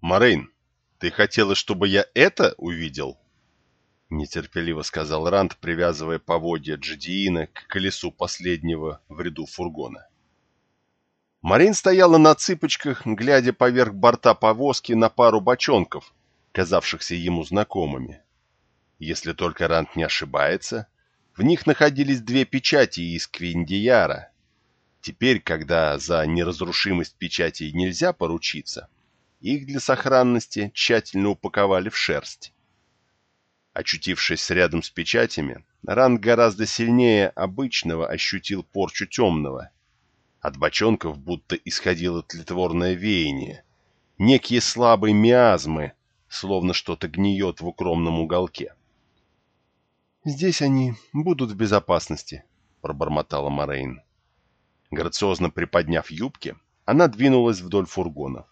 Морейн, ты хотела, чтобы я это увидел? Нетерпеливо сказал Ранд, привязывая поводья Джидиина к колесу последнего в ряду фургона. Марин стояла на цыпочках, глядя поверх борта повозки на пару бочонков, казавшихся ему знакомыми. Если только Рант не ошибается, в них находились две печати из Квиндияра. Теперь, когда за неразрушимость печатей нельзя поручиться, их для сохранности тщательно упаковали в шерсть. Очутившись рядом с печатями, Рант гораздо сильнее обычного ощутил порчу темного. От бочонков будто исходило тлетворное веяние, некие слабые миазмы, словно что-то гниет в укромном уголке. «Здесь они будут в безопасности», — пробормотала Морейн. Грациозно приподняв юбки, она двинулась вдоль фургонов.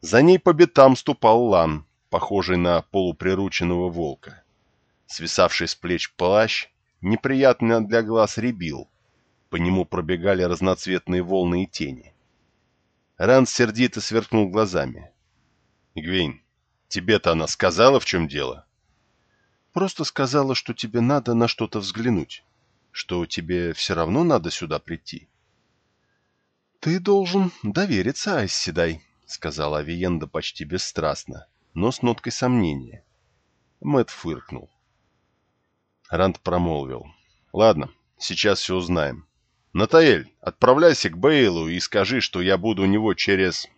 За ней по бетам ступал Лан, похожий на полуприрученного волка. Свисавший с плеч плащ неприятно для глаз рябил. По нему пробегали разноцветные волны и тени. Ран сердито сверкнул глазами. «Гвейн, тебе-то она сказала, в чем дело?» Просто сказала, что тебе надо на что-то взглянуть, что тебе все равно надо сюда прийти. — Ты должен довериться, Айсседай, — сказала Авиенда почти бесстрастно, но с ноткой сомнения. Мэт фыркнул. Ранд промолвил. — Ладно, сейчас все узнаем. Натаэль, отправляйся к Бейлу и скажи, что я буду у него через...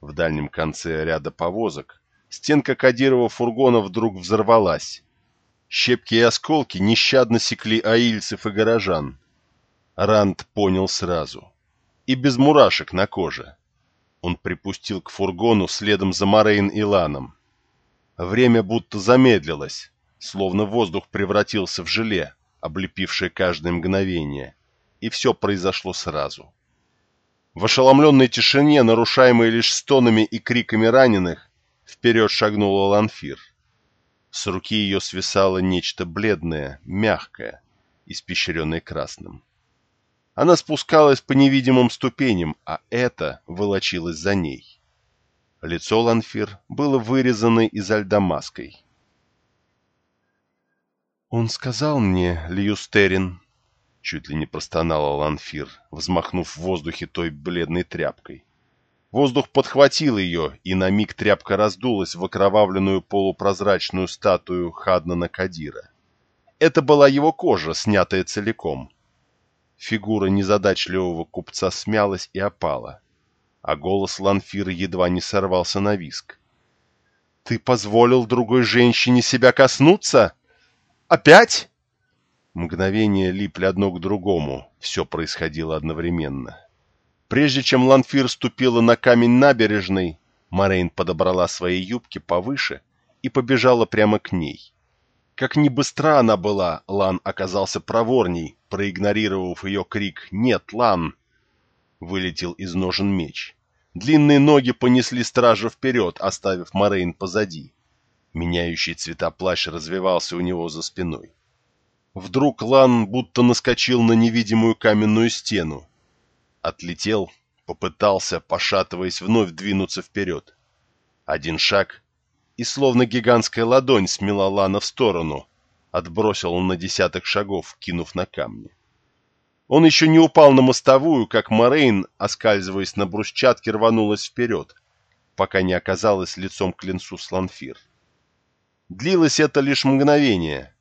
В дальнем конце ряда повозок Стенка Кадирова фургона вдруг взорвалась. Щепки и осколки нещадно секли аильцев и горожан. Ранд понял сразу. И без мурашек на коже. Он припустил к фургону следом за Морейн и Ланом. Время будто замедлилось, словно воздух превратился в желе, облепившее каждое мгновение. И все произошло сразу. В ошеломленной тишине, нарушаемой лишь стонами и криками раненых, Вперед шагнула Ланфир. С руки ее свисало нечто бледное, мягкое, испещренное красным. Она спускалась по невидимым ступеням, а это волочилось за ней. Лицо Ланфир было вырезано изо льда маской. «Он сказал мне, Льюстерин», — чуть ли не простонала Ланфир, взмахнув в воздухе той бледной тряпкой, Воздух подхватил ее, и на миг тряпка раздулась в окровавленную полупрозрачную статую Хаднана Кадира. Это была его кожа, снятая целиком. Фигура незадачливого купца смялась и опала, а голос Ланфира едва не сорвался на виск. «Ты позволил другой женщине себя коснуться? Опять?» Мгновения липли одно к другому, все происходило одновременно. Прежде чем Ланфир ступила на камень набережной, Морейн подобрала свои юбки повыше и побежала прямо к ней. Как ни быстра она была, Лан оказался проворней, проигнорировав ее крик «Нет, Лан!» Вылетел из ножен меч. Длинные ноги понесли стража вперед, оставив Морейн позади. Меняющий цвета плащ развивался у него за спиной. Вдруг Лан будто наскочил на невидимую каменную стену Отлетел, попытался, пошатываясь, вновь двинуться вперед. Один шаг, и словно гигантская ладонь смела Лана в сторону, отбросил он на десяток шагов, кинув на камни. Он еще не упал на мостовую, как Морейн, оскальзываясь на брусчатке, рванулась вперед, пока не оказалась лицом к линцу Сланфир. Длилось это лишь мгновение,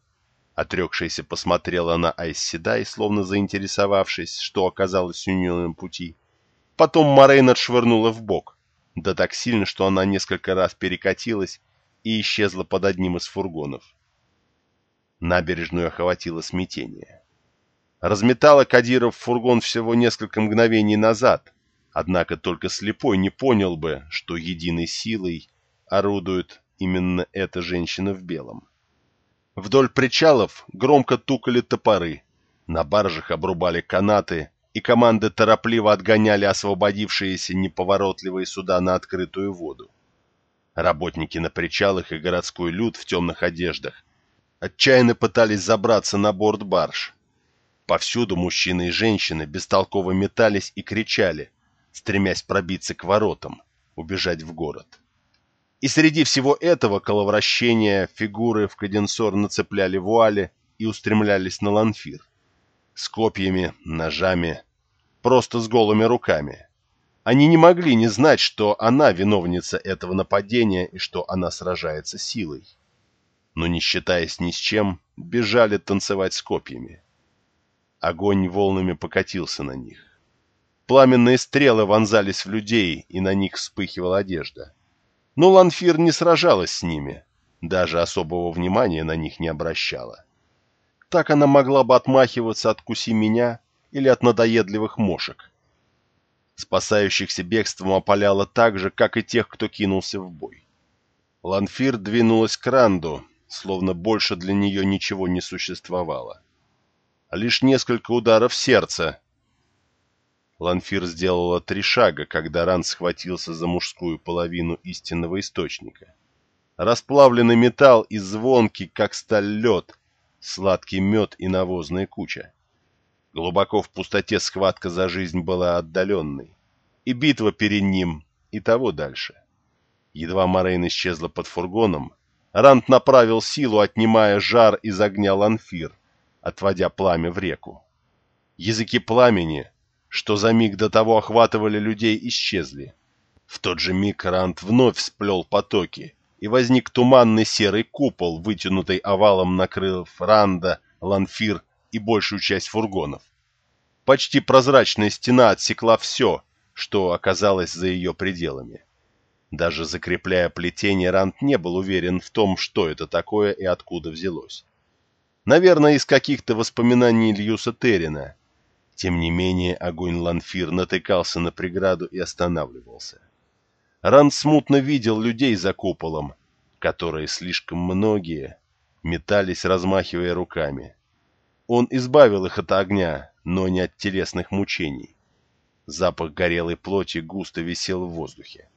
Отрекшаяся посмотрела на Айсседай, словно заинтересовавшись, что оказалось у нее на пути. Потом Морейн отшвырнула в бок, да так сильно, что она несколько раз перекатилась и исчезла под одним из фургонов. Набережную охватило смятение. Разметала Кадиров фургон всего несколько мгновений назад, однако только слепой не понял бы, что единой силой орудует именно эта женщина в белом. Вдоль причалов громко тукали топоры, на баржах обрубали канаты, и команды торопливо отгоняли освободившиеся неповоротливые суда на открытую воду. Работники на причалах и городской люд в темных одеждах отчаянно пытались забраться на борт барж. Повсюду мужчины и женщины бестолково метались и кричали, стремясь пробиться к воротам, убежать в город. И среди всего этого коловращения фигуры в каденсор нацепляли вуали и устремлялись на ланфир. С копьями, ножами, просто с голыми руками. Они не могли не знать, что она виновница этого нападения и что она сражается силой. Но не считаясь ни с чем, бежали танцевать с копьями. Огонь волнами покатился на них. Пламенные стрелы вонзались в людей, и на них вспыхивала одежда. Но Ланфир не сражалась с ними, даже особого внимания на них не обращала. Так она могла бы отмахиваться от куси меня или от надоедливых мошек. Спасающихся бегством опаляла так же, как и тех, кто кинулся в бой. Ланфир двинулась к Ранду, словно больше для нее ничего не существовало. Лишь несколько ударов сердца, Ланфир сделала три шага, когда Ран схватился за мужскую половину истинного источника. Расплавленный металл и звонкий, как сталь лед, сладкий мед и навозная куча. Глубоко в пустоте схватка за жизнь была отдаленной, и битва перед ним, и того дальше. Едва Морейн исчезла под фургоном, Рант направил силу, отнимая жар из огня Ланфир, отводя пламя в реку. Языки пламени, что за миг до того охватывали людей, исчезли. В тот же миг Рант вновь сплел потоки, и возник туманный серый купол, вытянутый овалом накрыв Ранда, Ланфир и большую часть фургонов. Почти прозрачная стена отсекла все, что оказалось за ее пределами. Даже закрепляя плетение, Рант не был уверен в том, что это такое и откуда взялось. Наверное, из каких-то воспоминаний Льюса Террина, тем не менее, огонь Ланфир натыкался на преграду и останавливался. Ранд смутно видел людей за куполом, которые слишком многие метались, размахивая руками. Он избавил их от огня, но не от телесных мучений. Запах горелой плоти густо висел в воздухе.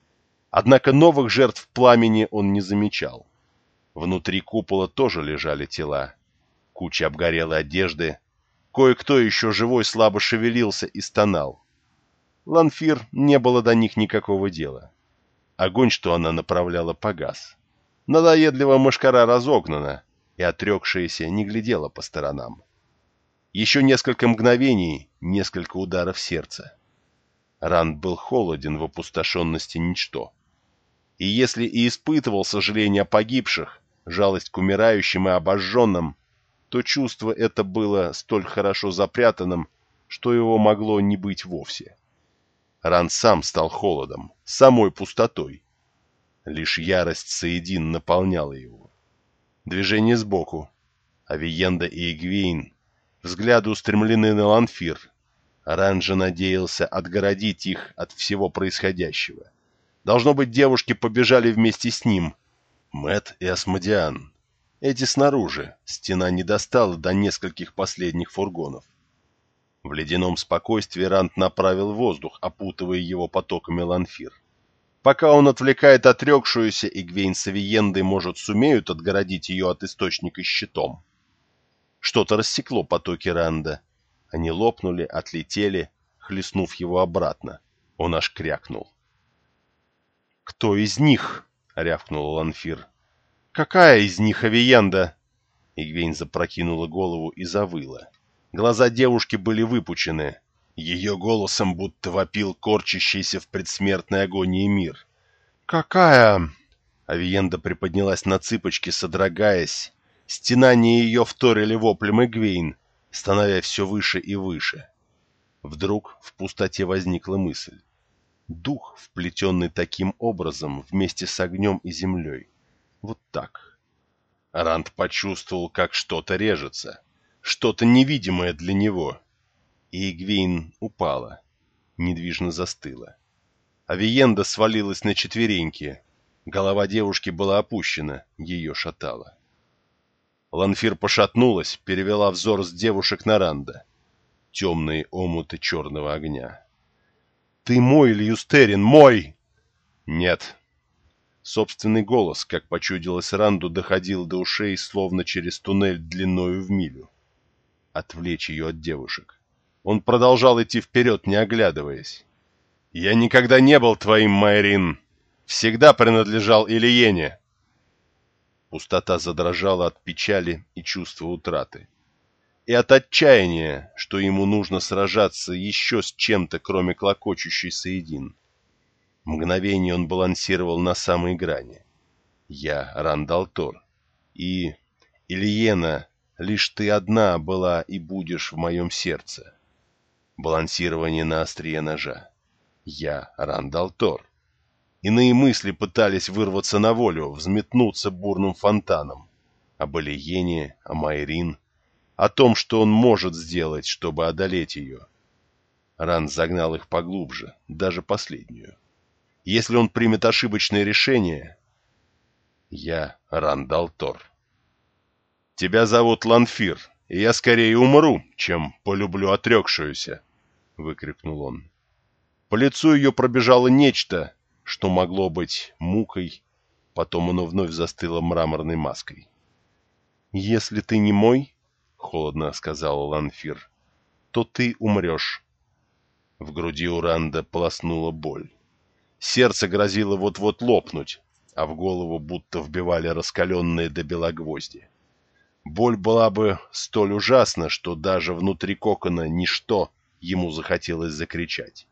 Однако новых жертв пламени он не замечал. Внутри купола тоже лежали тела. Куча обгорелой одежды, Кое-кто еще живой слабо шевелился и стонал. Ланфир не было до них никакого дела. Огонь, что она направляла, погас. Надоедливая мышкара разогнана, и отрекшаяся не глядела по сторонам. Еще несколько мгновений, несколько ударов сердца. Ранд был холоден в опустошенности ничто. И если и испытывал сожаление о погибших, жалость к умирающим и обожженным, то чувство это было столь хорошо запрятанным, что его могло не быть вовсе. Ран сам стал холодом, самой пустотой. Лишь ярость Саидин наполняла его. Движение сбоку. Авиенда и Игвейн взгляды устремлены на Ланфир. Ран же надеялся отгородить их от всего происходящего. Должно быть, девушки побежали вместе с ним. Мэт и Асмодиан. Эти снаружи. Стена не достала до нескольких последних фургонов. В ледяном спокойствии Рант направил воздух, опутывая его потоками ланфир. Пока он отвлекает отрекшуюся, и Гвейн с Авиендой, может, сумеют отгородить ее от источника щитом. Что-то рассекло потоки Ранда. Они лопнули, отлетели, хлестнув его обратно. Он аж крякнул. «Кто из них?» — рявкнул Ланфир. «Какая из них Авиенда?» Игвейн запрокинула голову и завыла. Глаза девушки были выпучены. Ее голосом будто вопил корчащийся в предсмертной агонии мир. «Какая?» Авиенда приподнялась на цыпочки, содрогаясь. Стенания ее вторили воплем Игвейн, становясь все выше и выше. Вдруг в пустоте возникла мысль. Дух, вплетенный таким образом вместе с огнем и землей. Вот так. Ранд почувствовал, как что-то режется. Что-то невидимое для него. И Игвейн упала. Недвижно застыла. Авиенда свалилась на четвереньки. Голова девушки была опущена, ее шатало. Ланфир пошатнулась, перевела взор с девушек на Ранда. Темные омуты черного огня. «Ты мой, Льюстерин, мой!» «Нет», Собственный голос, как почудилось Ранду, доходил до ушей, словно через туннель длиною в милю. Отвлечь ее от девушек. Он продолжал идти вперед, не оглядываясь. «Я никогда не был твоим, Майрин. всегда принадлежал Ильене. Пустота задрожала от печали и чувства утраты. И от отчаяния, что ему нужно сражаться еще с чем-то, кроме клокочущей соедин. Мгновение он балансировал на самой грани. Я Рандалтор. И... Ильена, лишь ты одна была и будешь в моем сердце. Балансирование на острие ножа. Я Рандалтор. Иные мысли пытались вырваться на волю, взметнуться бурным фонтаном. Об Элиене, о Майрин, о том, что он может сделать, чтобы одолеть ее. Ран загнал их поглубже, даже последнюю. Если он примет ошибочное решение... Я Рандал Тор. Тебя зовут Ланфир, и я скорее умру, чем полюблю отрекшуюся, — выкрикнул он. По лицу ее пробежало нечто, что могло быть мукой, потом оно вновь застыло мраморной маской. «Если ты не мой, — холодно сказал Ланфир, — то ты умрешь». В груди Уранда полоснула боль. Сердце грозило вот-вот лопнуть, а в голову будто вбивали раскаленные до бела гвозди. Боль была бы столь ужасна, что даже внутри кокона ничто ему захотелось закричать.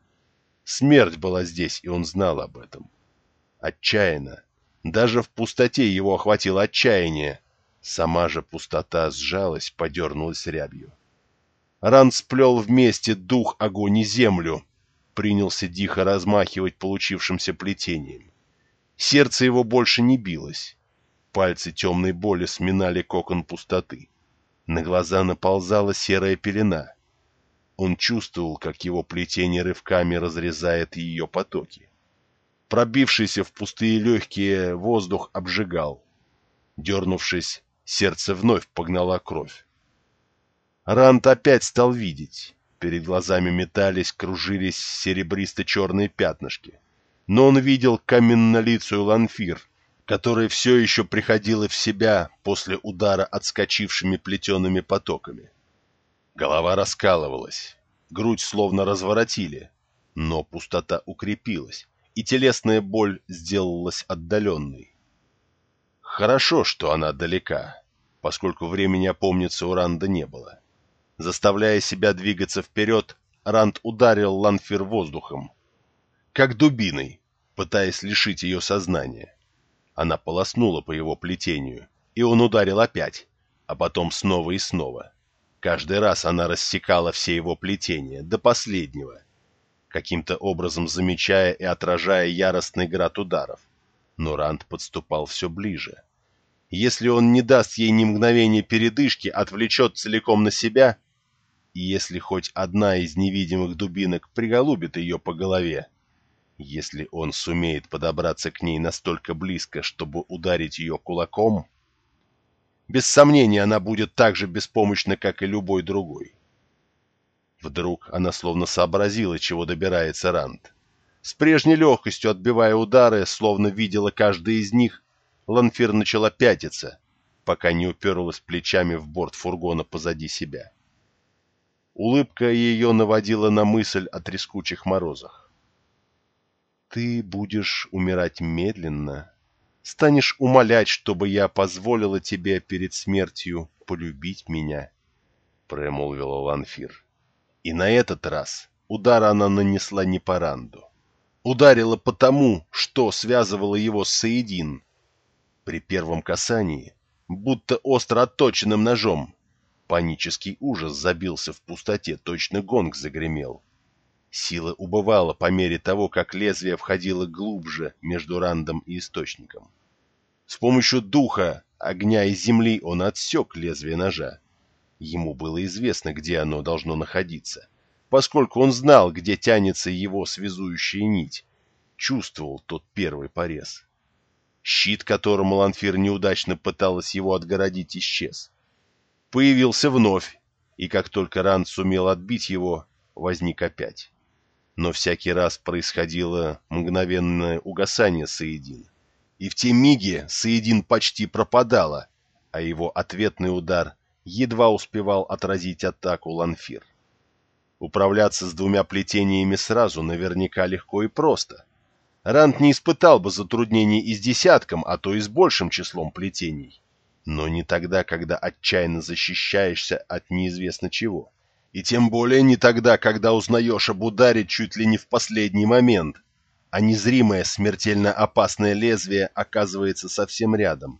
Смерть была здесь, и он знал об этом. Отчаянно. Даже в пустоте его охватило отчаяние. Сама же пустота сжалась, подернулась рябью. Ран сплел вместе дух, огонь и землю, принялся дико размахивать получившимся плетением. Сердце его больше не билось. Пальцы темной боли сминали кокон пустоты. На глаза наползала серая пелена. Он чувствовал, как его плетение рывками разрезает ее потоки. Пробившийся в пустые легкие воздух обжигал. Дернувшись, сердце вновь погнало кровь. Рант опять стал видеть. Перед глазами метались, кружились серебристо-черные пятнышки. Но он видел каменнолицую Ланфир, которая все еще приходила в себя после удара отскочившими плетеными потоками. Голова раскалывалась, грудь словно разворотили, но пустота укрепилась, и телесная боль сделалась отдаленной. Хорошо, что она далека, поскольку времени опомниться у Ранда не было. Заставляя себя двигаться вперед, Ранд ударил Ланфир воздухом, как дубиной, пытаясь лишить ее сознания. Она полоснула по его плетению, и он ударил опять, а потом снова и снова. Каждый раз она рассекала все его плетения, до последнего, каким-то образом замечая и отражая яростный град ударов. Но Ранд подступал все ближе. Если он не даст ей ни мгновения передышки, отвлечет целиком на себя — и если хоть одна из невидимых дубинок приголубит ее по голове, если он сумеет подобраться к ней настолько близко, чтобы ударить ее кулаком, без сомнения она будет так же беспомощна, как и любой другой. Вдруг она словно сообразила, чего добирается Ранд. С прежней легкостью отбивая удары, словно видела каждый из них, Ланфир начала пятиться, пока не уперлась плечами в борт фургона позади себя. Улыбка ее наводила на мысль о трескучих морозах. «Ты будешь умирать медленно, станешь умолять, чтобы я позволила тебе перед смертью полюбить меня», — промолвила Ланфир. И на этот раз удар она нанесла не по ранду. Ударила потому, что связывало его с Саидин. При первом касании, будто остро отточенным ножом, Панический ужас забился в пустоте, точно гонг загремел. Сила убывала по мере того, как лезвие входило глубже между рандом и источником. С помощью духа, огня и земли он отсек лезвие ножа. Ему было известно, где оно должно находиться, поскольку он знал, где тянется его связующая нить, чувствовал тот первый порез. Щит, которым Ланфир неудачно пыталась его отгородить, исчез появился вновь, и как только Ранд сумел отбить его, возник опять. Но всякий раз происходило мгновенное угасание Саидин. И в те миги Саидин почти пропадала, а его ответный удар едва успевал отразить атаку Ланфир. Управляться с двумя плетениями сразу наверняка легко и просто. Ранд не испытал бы затруднений и с десятком, а то и с большим числом плетений. Но не тогда, когда отчаянно защищаешься от неизвестно чего. И тем более не тогда, когда узнаешь об ударе чуть ли не в последний момент, а незримое смертельно опасное лезвие оказывается совсем рядом.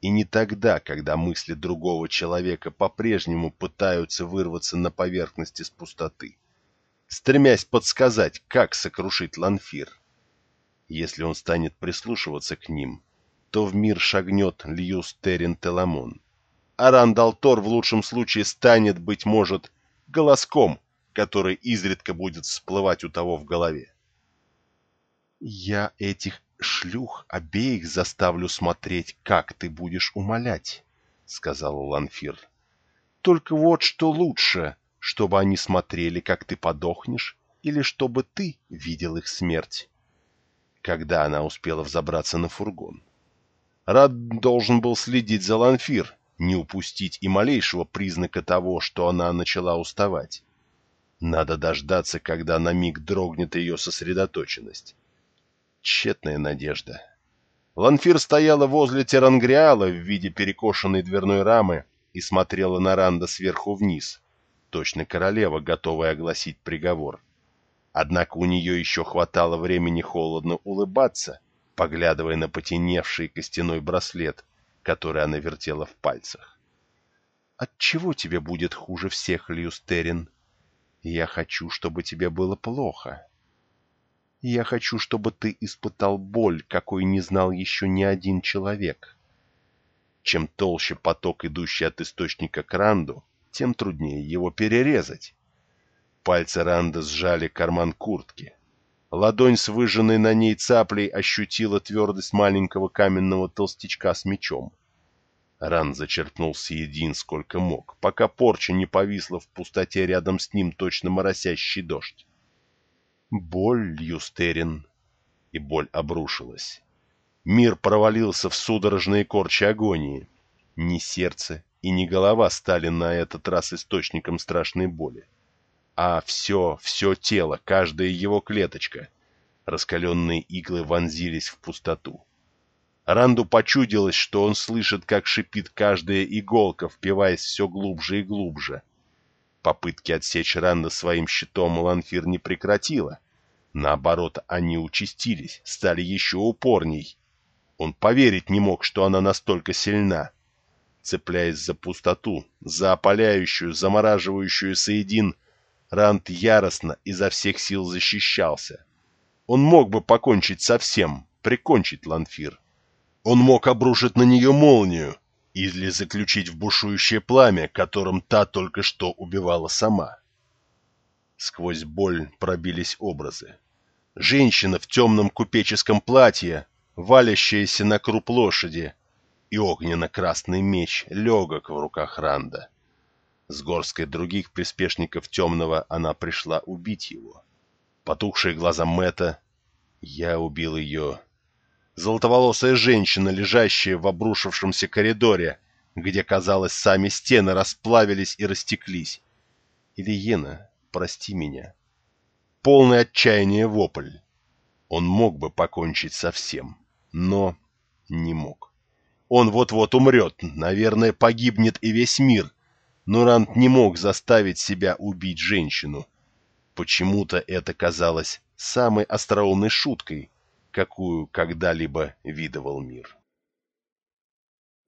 И не тогда, когда мысли другого человека по-прежнему пытаются вырваться на поверхность из пустоты, стремясь подсказать, как сокрушить Ланфир. Если он станет прислушиваться к ним, то в мир шагнет Льюс Тэрин Теламон. А Ранд ал'Тор в лучшем случае станет, быть может, голоском, который изредка будет всплывать у того в голове. «Я этих шлюх обеих заставлю смотреть, как ты будешь умолять», — сказал Ланфир. «Только вот что лучше, чтобы они смотрели, как ты подохнешь, или чтобы ты видел их смерть». Когда она успела взобраться на фургон. Рад должен был следить за Ланфир, не упустить и малейшего признака того, что она начала уставать. Надо дождаться, когда на миг дрогнет ее сосредоточенность. Тщетная надежда. Ланфир стояла возле Терангриала в виде перекошенной дверной рамы и смотрела на Ранда сверху вниз, точно королева, готовая огласить приговор. Однако у нее еще хватало времени холодно улыбаться, поглядывая на потемневший костяной браслет, который она вертела в пальцах. «Отчего тебе будет хуже всех, Льюстерин? Я хочу, чтобы тебе было плохо. Я хочу, чтобы ты испытал боль, какой не знал еще ни один человек. Чем толще поток, идущий от источника к Ранду, тем труднее его перерезать. Пальцы Ранда сжали карман куртки. Ладонь с выжженной на ней цаплей ощутила твердость маленького каменного толстячка с мечом. Ран зачерпнул съедин сколько мог, пока порча не повисла в пустоте рядом с ним точно моросящий дождь. Боль, Юстерин. И боль обрушилась. Мир провалился в судорожные корчи агонии. Ни сердце и ни голова стали на этот раз источником страшной боли а все, все тело, каждая его клеточка. Раскаленные иглы вонзились в пустоту. Ранду почудилось, что он слышит, как шипит каждая иголка, впиваясь все глубже и глубже. Попытки отсечь Ранда своим щитом Ланфир не прекратила. Наоборот, они участились, стали еще упорней. Он поверить не мог, что она настолько сильна. Цепляясь за пустоту, за опаляющую, замораживающую соедин, Ранд яростно изо всех сил защищался. Он мог бы покончить со всем, прикончить Ланфир. Он мог обрушить на нее молнию или заключить в бушующее пламя, которым та только что убивала сама. Сквозь боль пробились образы. Женщина в темном купеческом платье, валящаяся на круп лошади, и огненно-красный меч легок в руках Ранда. С горской других приспешников темного она пришла убить его. Потухшие глаза Мэта. Я убил ее. Золотоволосая женщина, лежащая в обрушившемся коридоре, где, казалось, сами стены расплавились и растеклись. Ильена, прости меня. Полное отчаяние вопль. Он мог бы покончить со всем, но не мог. Он вот-вот умрет, наверное, погибнет и весь мир, но Рант не мог заставить себя убить женщину. Почему-то это казалось самой остроумной шуткой, какую когда-либо видывал мир.